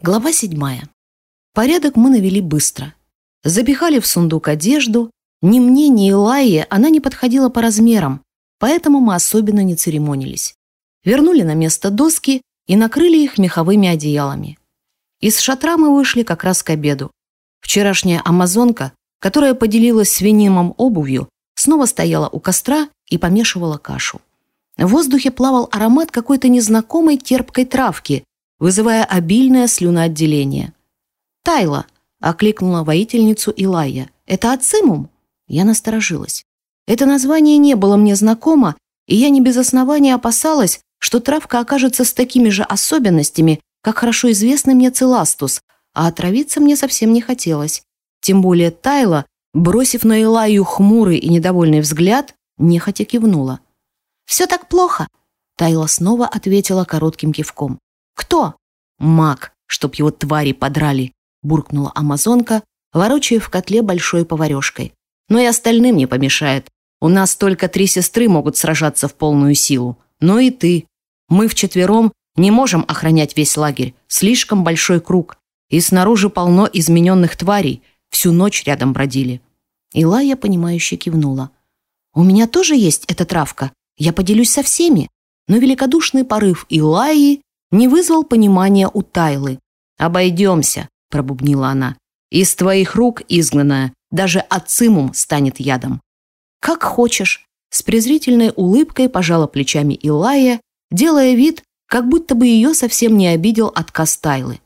Глава седьмая. Порядок мы навели быстро. Запихали в сундук одежду. Ни мне, ни Илайе она не подходила по размерам, поэтому мы особенно не церемонились. Вернули на место доски и накрыли их меховыми одеялами. Из шатра мы вышли как раз к обеду. Вчерашняя амазонка, которая поделилась с Венимом обувью, снова стояла у костра и помешивала кашу. В воздухе плавал аромат какой-то незнакомой терпкой травки, вызывая обильное слюноотделение. «Тайла!» — окликнула воительницу Илайя. «Это ацимум?» Я насторожилась. Это название не было мне знакомо, и я не без основания опасалась, что травка окажется с такими же особенностями, как хорошо известный мне целастус, а отравиться мне совсем не хотелось. Тем более Тайла, бросив на Илаю хмурый и недовольный взгляд, нехотя кивнула. «Все так плохо?» Тайла снова ответила коротким кивком. «Кто?» «Маг, чтоб его твари подрали», — буркнула амазонка, ворочая в котле большой поварешкой. «Но и остальным не помешает. У нас только три сестры могут сражаться в полную силу. Но и ты. Мы вчетвером не можем охранять весь лагерь. Слишком большой круг. И снаружи полно измененных тварей. Всю ночь рядом бродили». Илая, понимающе кивнула. «У меня тоже есть эта травка. Я поделюсь со всеми». Но великодушный порыв Илаи не вызвал понимания у Тайлы. «Обойдемся», — пробубнила она. «Из твоих рук изгнанная, даже ацимум станет ядом». «Как хочешь», — с презрительной улыбкой пожала плечами Илая, делая вид, как будто бы ее совсем не обидел отказ Тайлы.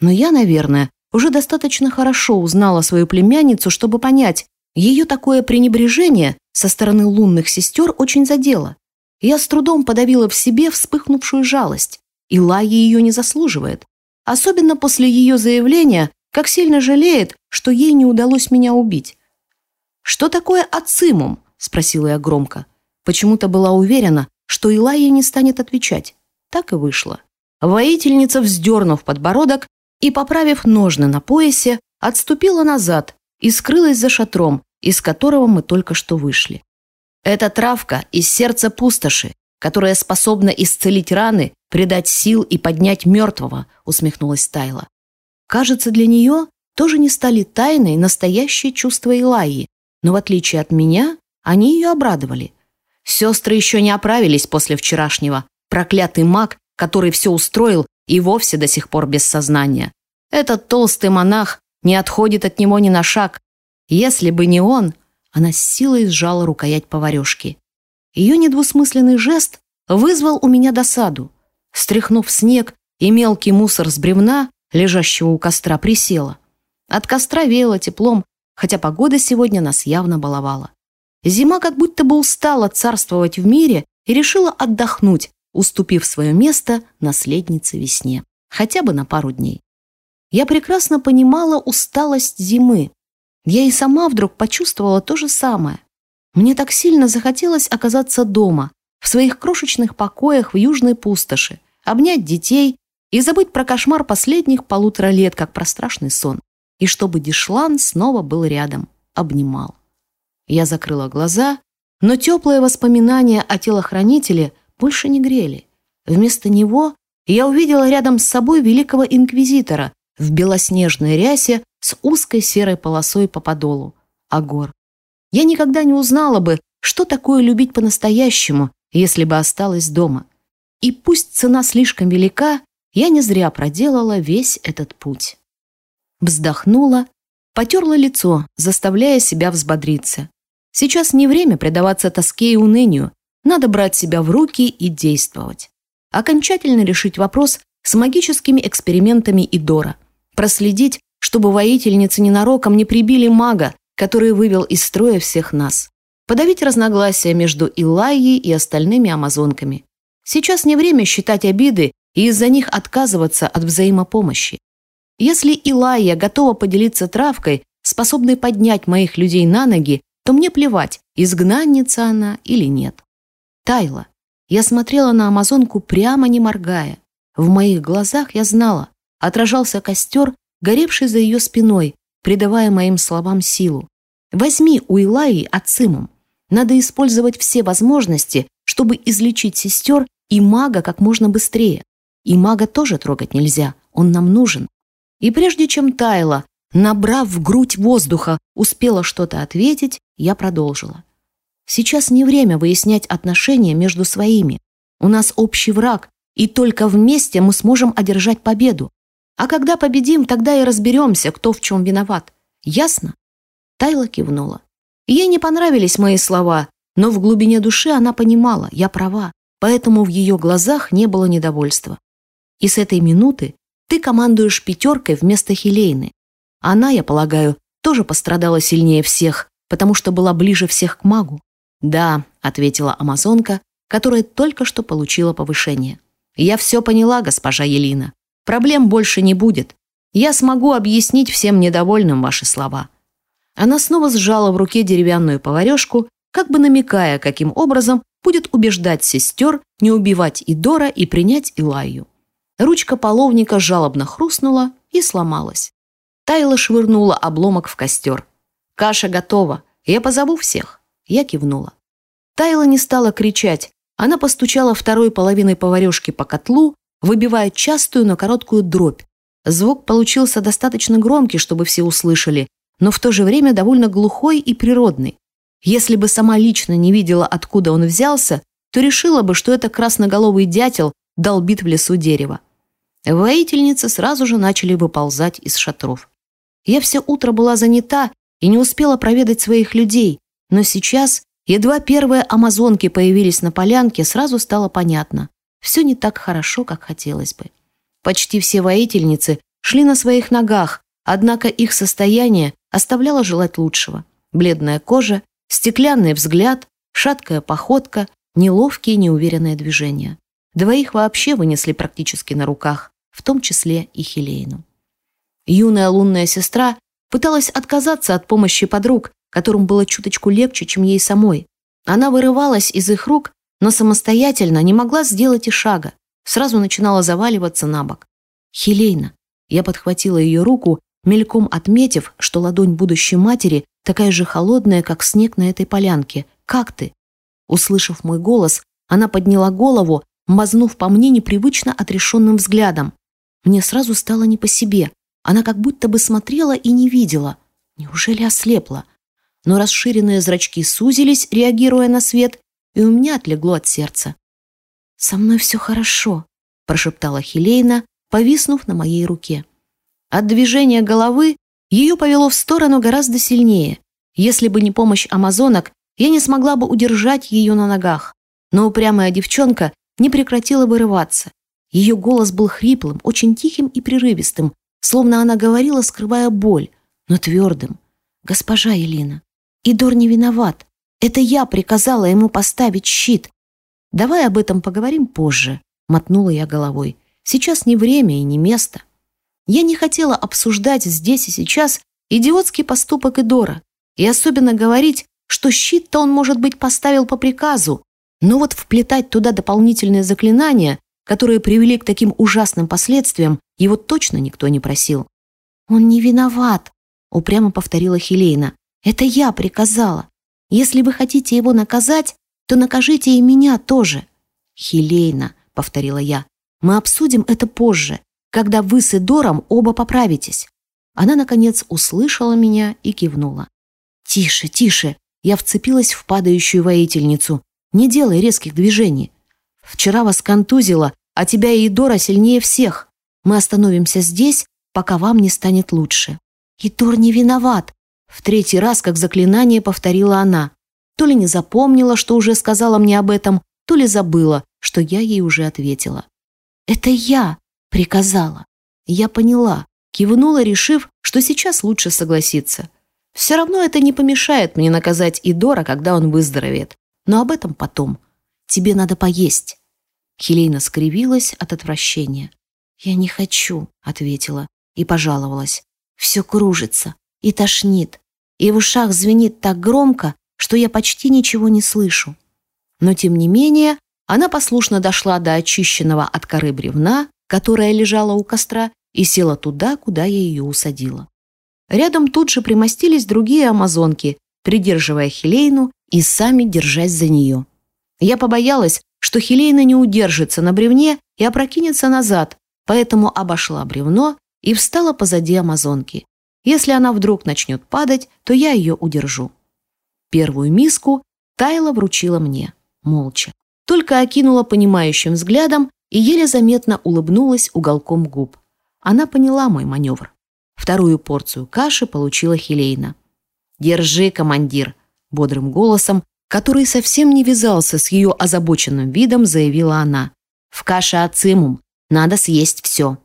Но я, наверное, уже достаточно хорошо узнала свою племянницу, чтобы понять, ее такое пренебрежение со стороны лунных сестер очень задело. Я с трудом подавила в себе вспыхнувшую жалость. И Лая ее не заслуживает. Особенно после ее заявления, как сильно жалеет, что ей не удалось меня убить. «Что такое ацимум?» – спросила я громко. Почему-то была уверена, что Илая не станет отвечать. Так и вышло. Воительница, вздернув подбородок и, поправив ножны на поясе, отступила назад и скрылась за шатром, из которого мы только что вышли. Эта травка из сердца пустоши, которая способна исцелить раны, придать сил и поднять мертвого», — усмехнулась Тайла. Кажется, для нее тоже не стали тайной настоящие чувства Илайи, но в отличие от меня, они ее обрадовали. Сестры еще не оправились после вчерашнего. Проклятый маг, который все устроил, и вовсе до сих пор без сознания. Этот толстый монах не отходит от него ни на шаг. Если бы не он, она с силой сжала рукоять поварешки. Ее недвусмысленный жест вызвал у меня досаду. Стряхнув снег и мелкий мусор с бревна, лежащего у костра, присела. От костра веяло теплом, хотя погода сегодня нас явно баловала. Зима как будто бы устала царствовать в мире и решила отдохнуть, уступив свое место наследнице весне, хотя бы на пару дней. Я прекрасно понимала усталость зимы. Я и сама вдруг почувствовала то же самое. Мне так сильно захотелось оказаться дома, в своих крошечных покоях в южной пустоши, обнять детей и забыть про кошмар последних полутора лет, как про страшный сон. И чтобы Дишлан снова был рядом, обнимал. Я закрыла глаза, но теплые воспоминания о телохранителе больше не грели. Вместо него я увидела рядом с собой великого инквизитора в белоснежной рясе с узкой серой полосой по подолу. Агор я никогда не узнала бы, что такое любить по-настоящему, если бы осталась дома. И пусть цена слишком велика, я не зря проделала весь этот путь. Вздохнула, потерла лицо, заставляя себя взбодриться. Сейчас не время предаваться тоске и унынию, надо брать себя в руки и действовать. Окончательно решить вопрос с магическими экспериментами Идора. Проследить, чтобы воительницы ненароком не прибили мага, который вывел из строя всех нас. Подавить разногласия между Илайей и остальными амазонками. Сейчас не время считать обиды и из-за них отказываться от взаимопомощи. Если Илайя готова поделиться травкой, способной поднять моих людей на ноги, то мне плевать, изгнанница она или нет. Тайла. Я смотрела на амазонку прямо не моргая. В моих глазах я знала, отражался костер, горевший за ее спиной, придавая моим словам силу. Возьми у Илаи ацимум. Надо использовать все возможности, чтобы излечить сестер и мага как можно быстрее. И мага тоже трогать нельзя, Он нам нужен. И прежде чем Тайла, набрав в грудь воздуха, успела что-то ответить, я продолжила. Сейчас не время выяснять отношения между своими. У нас общий враг, и только вместе мы сможем одержать победу. А когда победим, тогда и разберемся, кто в чем виноват. Ясно?» Тайла кивнула. Ей не понравились мои слова, но в глубине души она понимала, я права, поэтому в ее глазах не было недовольства. И с этой минуты ты командуешь пятеркой вместо Хелейны. Она, я полагаю, тоже пострадала сильнее всех, потому что была ближе всех к магу. «Да», — ответила амазонка, которая только что получила повышение. «Я все поняла, госпожа Елина. Проблем больше не будет. Я смогу объяснить всем недовольным ваши слова». Она снова сжала в руке деревянную поварешку, как бы намекая, каким образом будет убеждать сестер не убивать Идора и принять Илаю. Ручка половника жалобно хрустнула и сломалась. Тайла швырнула обломок в костер. «Каша готова. Я позову всех». Я кивнула. Тайла не стала кричать. Она постучала второй половиной поварешки по котлу, выбивая частую, но короткую дробь. Звук получился достаточно громкий, чтобы все услышали, но в то же время довольно глухой и природный. Если бы сама лично не видела, откуда он взялся, то решила бы, что это красноголовый дятел долбит в лесу дерево. Воительницы сразу же начали выползать из шатров. Я все утро была занята и не успела проведать своих людей, но сейчас, едва первые амазонки появились на полянке, сразу стало понятно. Все не так хорошо, как хотелось бы. Почти все воительницы шли на своих ногах, однако их состояние оставляло желать лучшего. Бледная кожа, Стеклянный взгляд, шаткая походка, неловкие неуверенные движения. Двоих вообще вынесли практически на руках, в том числе и Хелейну. Юная лунная сестра пыталась отказаться от помощи подруг, которым было чуточку легче, чем ей самой. Она вырывалась из их рук, но самостоятельно не могла сделать и шага, сразу начинала заваливаться на бок. «Хелейна!» Я подхватила ее руку, мельком отметив, что ладонь будущей матери такая же холодная, как снег на этой полянке. Как ты?» Услышав мой голос, она подняла голову, мазнув по мне непривычно отрешенным взглядом. Мне сразу стало не по себе. Она как будто бы смотрела и не видела. Неужели ослепла? Но расширенные зрачки сузились, реагируя на свет, и у меня отлегло от сердца. «Со мной все хорошо», – прошептала Хелейна, повиснув на моей руке. От движения головы ее повело в сторону гораздо сильнее. Если бы не помощь амазонок, я не смогла бы удержать ее на ногах. Но упрямая девчонка не прекратила бы рываться. Ее голос был хриплым, очень тихим и прерывистым, словно она говорила, скрывая боль, но твердым. «Госпожа Елена, Идор не виноват. Это я приказала ему поставить щит. Давай об этом поговорим позже», — мотнула я головой. «Сейчас не время и не место». Я не хотела обсуждать здесь и сейчас идиотский поступок Идора и особенно говорить, что щит-то он, может быть, поставил по приказу, но вот вплетать туда дополнительные заклинания, которые привели к таким ужасным последствиям, его точно никто не просил. «Он не виноват», — упрямо повторила Хелейна. «Это я приказала. Если вы хотите его наказать, то накажите и меня тоже». «Хелейна», — повторила я, — «мы обсудим это позже когда вы с Эдором оба поправитесь». Она, наконец, услышала меня и кивнула. «Тише, тише!» Я вцепилась в падающую воительницу. «Не делай резких движений. Вчера вас контузило, а тебя и Эдора сильнее всех. Мы остановимся здесь, пока вам не станет лучше». «Идор не виноват!» В третий раз, как заклинание, повторила она. То ли не запомнила, что уже сказала мне об этом, то ли забыла, что я ей уже ответила. «Это я!» Приказала. Я поняла, кивнула, решив, что сейчас лучше согласиться. Все равно это не помешает мне наказать Идора, когда он выздоровеет. Но об этом потом. Тебе надо поесть. Хелейна скривилась от отвращения. «Я не хочу», — ответила и пожаловалась. «Все кружится и тошнит, и в ушах звенит так громко, что я почти ничего не слышу». Но, тем не менее, она послушно дошла до очищенного от коры бревна, которая лежала у костра, и села туда, куда я ее усадила. Рядом тут же примостились другие амазонки, придерживая Хелейну и сами держась за нее. Я побоялась, что Хелейна не удержится на бревне и опрокинется назад, поэтому обошла бревно и встала позади амазонки. Если она вдруг начнет падать, то я ее удержу. Первую миску Тайла вручила мне, молча. Только окинула понимающим взглядом и еле заметно улыбнулась уголком губ. Она поняла мой маневр. Вторую порцию каши получила Хелейна. «Держи, командир!» – бодрым голосом, который совсем не вязался с ее озабоченным видом, заявила она. «В каше ацимум. Надо съесть все».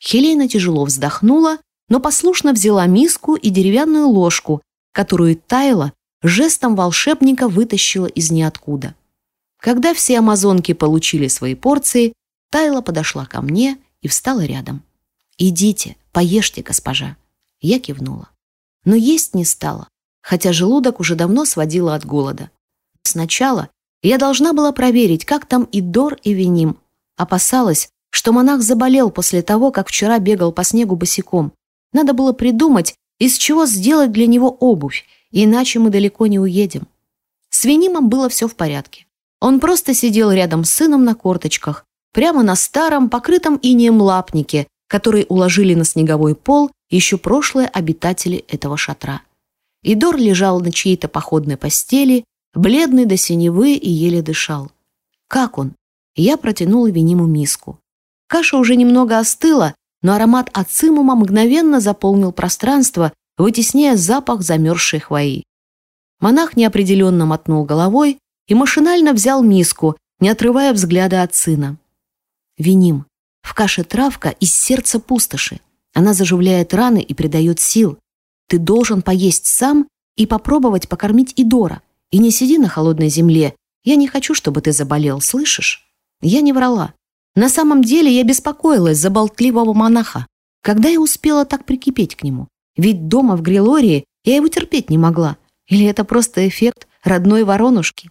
Хелейна тяжело вздохнула, но послушно взяла миску и деревянную ложку, которую Тайла жестом волшебника вытащила из ниоткуда. Когда все амазонки получили свои порции, Тайла подошла ко мне и встала рядом. «Идите, поешьте, госпожа». Я кивнула. Но есть не стала, хотя желудок уже давно сводила от голода. Сначала я должна была проверить, как там и Дор, и Виним. Опасалась, что монах заболел после того, как вчера бегал по снегу босиком. Надо было придумать, из чего сделать для него обувь, иначе мы далеко не уедем. С Венимом было все в порядке. Он просто сидел рядом с сыном на корточках, прямо на старом, покрытом инеем лапнике, который уложили на снеговой пол еще прошлые обитатели этого шатра. Идор лежал на чьей-то походной постели, бледный до синевы и еле дышал. «Как он?» Я протянула Вениму миску. Каша уже немного остыла, но аромат ацимума мгновенно заполнил пространство, вытесняя запах замерзшей хвои. Монах неопределенно мотнул головой и машинально взял миску, не отрывая взгляда от сына. «Виним, в каше травка из сердца пустоши. Она заживляет раны и придает сил. Ты должен поесть сам и попробовать покормить Идора. И не сиди на холодной земле. Я не хочу, чтобы ты заболел, слышишь?» Я не врала. На самом деле я беспокоилась за болтливого монаха. Когда я успела так прикипеть к нему? Ведь дома в Грилории я его терпеть не могла. Или это просто эффект родной воронушки?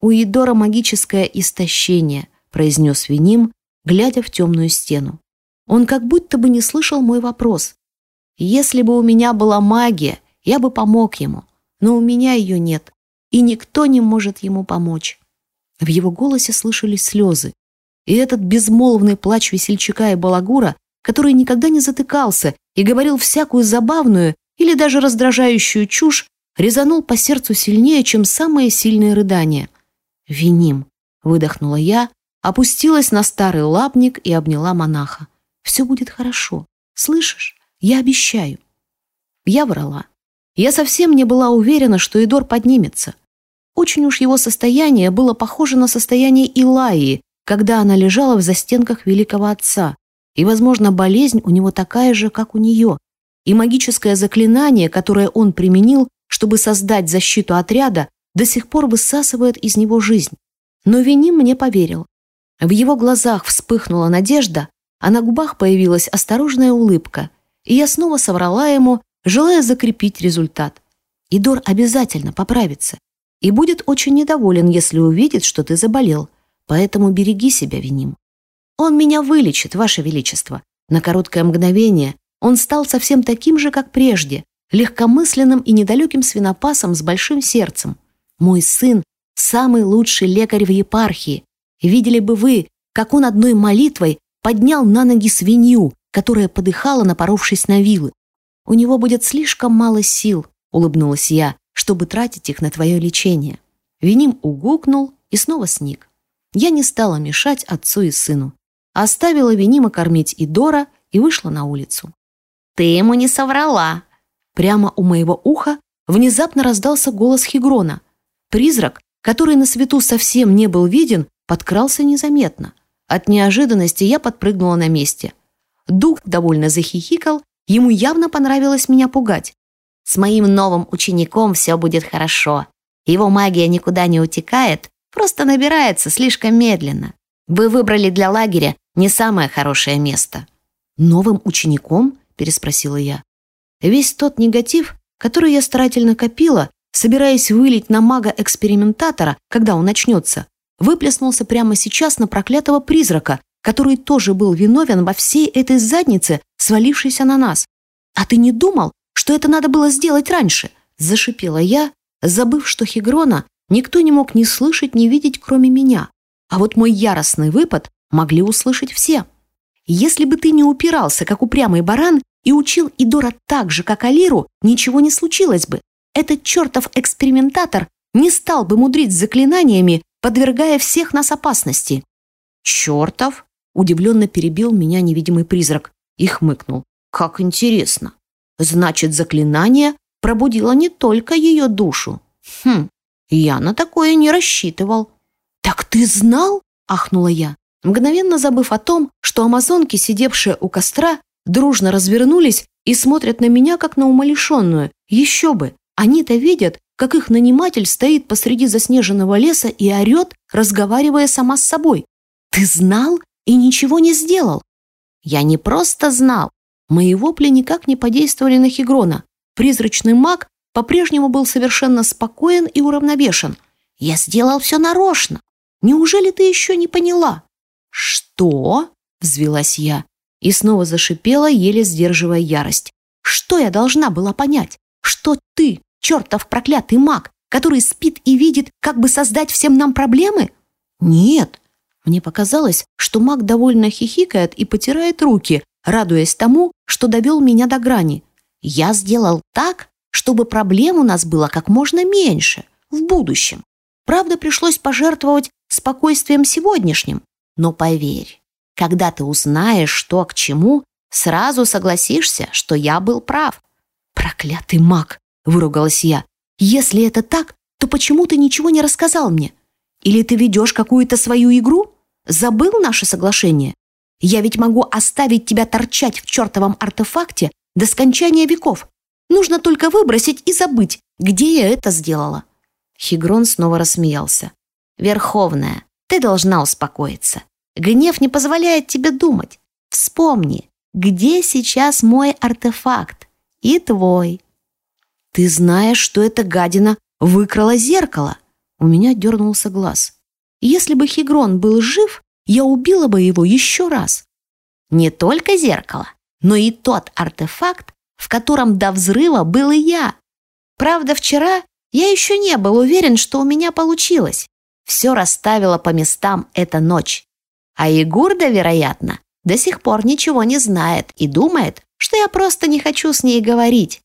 «У Едора магическое истощение», — произнес Виним, глядя в темную стену. Он как будто бы не слышал мой вопрос. «Если бы у меня была магия, я бы помог ему, но у меня ее нет, и никто не может ему помочь». В его голосе слышались слезы, и этот безмолвный плач весельчака и балагура, который никогда не затыкался и говорил всякую забавную или даже раздражающую чушь, резанул по сердцу сильнее, чем самые сильные рыдания. «Виним», — выдохнула я, опустилась на старый лапник и обняла монаха. «Все будет хорошо. Слышишь? Я обещаю». Я врала. Я совсем не была уверена, что Идор поднимется. Очень уж его состояние было похоже на состояние Илаи, когда она лежала в застенках великого отца, и, возможно, болезнь у него такая же, как у нее, и магическое заклинание, которое он применил, чтобы создать защиту отряда, до сих пор высасывает из него жизнь. Но Виним мне поверил. В его глазах вспыхнула надежда, а на губах появилась осторожная улыбка, и я снова соврала ему, желая закрепить результат. Идор обязательно поправится и будет очень недоволен, если увидит, что ты заболел, Поэтому береги себя, Виним. Он меня вылечит, Ваше Величество. На короткое мгновение он стал совсем таким же, как прежде, легкомысленным и недалеким свинопасом с большим сердцем. Мой сын – самый лучший лекарь в епархии. Видели бы вы, как он одной молитвой поднял на ноги свинью, которая подыхала, напоровшись на вилы. У него будет слишком мало сил, улыбнулась я, чтобы тратить их на твое лечение. Виним угукнул и снова сник. Я не стала мешать отцу и сыну. Оставила Венима кормить Идора и вышла на улицу. «Ты ему не соврала!» Прямо у моего уха внезапно раздался голос Хигрона. Призрак, который на свету совсем не был виден, подкрался незаметно. От неожиданности я подпрыгнула на месте. Дух довольно захихикал, ему явно понравилось меня пугать. «С моим новым учеником все будет хорошо. Его магия никуда не утекает, Просто набирается слишком медленно. Вы выбрали для лагеря не самое хорошее место». «Новым учеником?» – переспросила я. Весь тот негатив, который я старательно копила, собираясь вылить на мага-экспериментатора, когда он начнется, выплеснулся прямо сейчас на проклятого призрака, который тоже был виновен во всей этой заднице, свалившейся на нас. «А ты не думал, что это надо было сделать раньше?» – зашипела я, забыв, что Хигрона никто не мог ни слышать, ни видеть, кроме меня. А вот мой яростный выпад могли услышать все. если бы ты не упирался, как упрямый баран, и учил Идора так же, как Алиру, ничего не случилось бы. Этот чертов экспериментатор не стал бы мудрить заклинаниями, подвергая всех нас опасности. «Чертов!» – удивленно перебил меня невидимый призрак и хмыкнул. «Как интересно! Значит, заклинание пробудило не только ее душу. Хм, я на такое не рассчитывал». «Так ты знал?» – ахнула я, мгновенно забыв о том, что амазонки, сидевшие у костра, дружно развернулись и смотрят на меня, как на умалишенную. Еще бы! Они-то видят, как их наниматель стоит посреди заснеженного леса и орет, разговаривая сама с собой. «Ты знал и ничего не сделал?» «Я не просто знал. Мои вопли никак не подействовали на Хигрона. Призрачный маг по-прежнему был совершенно спокоен и уравновешен. Я сделал все нарочно. Неужели ты еще не поняла?» «Что?» – взвелась я и снова зашипела, еле сдерживая ярость. «Что я должна была понять? Что ты, чертов проклятый маг, который спит и видит, как бы создать всем нам проблемы? Нет. Мне показалось, что маг довольно хихикает и потирает руки, радуясь тому, что довел меня до грани. Я сделал так, чтобы проблем у нас было как можно меньше в будущем. Правда, пришлось пожертвовать спокойствием сегодняшним. Но поверь, когда ты узнаешь, что к чему, сразу согласишься, что я был прав. Проклятый маг! — выругалась я. «Если это так, то почему ты ничего не рассказал мне? Или ты ведешь какую-то свою игру? Забыл наше соглашение? Я ведь могу оставить тебя торчать в чертовом артефакте до скончания веков. Нужно только выбросить и забыть, где я это сделала». Хигрон снова рассмеялся. «Верховная, ты должна успокоиться. Гнев не позволяет тебе думать. Вспомни, где сейчас мой артефакт и твой. «Ты знаешь, что эта гадина выкрала зеркало?» У меня дернулся глаз. «Если бы Хигрон был жив, я убила бы его еще раз». «Не только зеркало, но и тот артефакт, в котором до взрыва был и я. Правда, вчера я еще не был уверен, что у меня получилось. Все расставила по местам эта ночь. А Егурда, вероятно, до сих пор ничего не знает и думает, что я просто не хочу с ней говорить.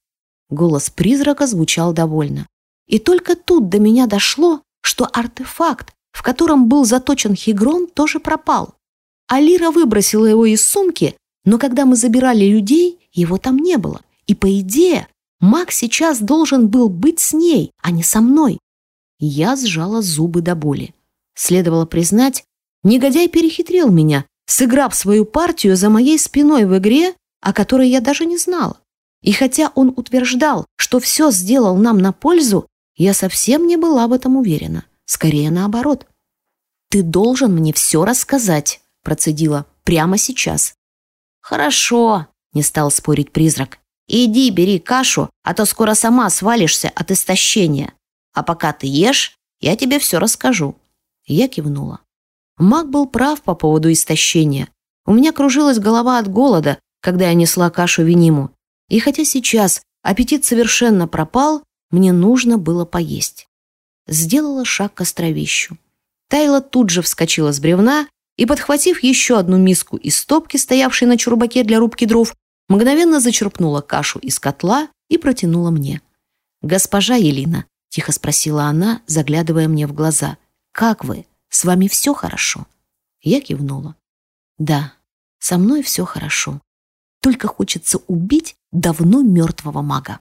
Голос призрака звучал довольно. И только тут до меня дошло, что артефакт, в котором был заточен Хигрон, тоже пропал. Алира выбросила его из сумки, но когда мы забирали людей, его там не было. И по идее, маг сейчас должен был быть с ней, а не со мной. Я сжала зубы до боли. Следовало признать, негодяй перехитрил меня, сыграв свою партию за моей спиной в игре, о которой я даже не знала. И хотя он утверждал, что все сделал нам на пользу, я совсем не была в этом уверена. Скорее наоборот. «Ты должен мне все рассказать», – процедила, – «прямо сейчас». «Хорошо», – не стал спорить призрак. «Иди, бери кашу, а то скоро сама свалишься от истощения. А пока ты ешь, я тебе все расскажу». Я кивнула. Маг был прав по поводу истощения. У меня кружилась голова от голода, когда я несла кашу Виниму. И хотя сейчас аппетит совершенно пропал, мне нужно было поесть. Сделала шаг к островищу. Тайла тут же вскочила с бревна и, подхватив еще одну миску из стопки, стоявшей на чурбаке для рубки дров, мгновенно зачерпнула кашу из котла и протянула мне. «Госпожа Елина», — тихо спросила она, заглядывая мне в глаза, «как вы? С вами все хорошо?» Я кивнула. «Да, со мной все хорошо. Только хочется убить давно мертвого мага.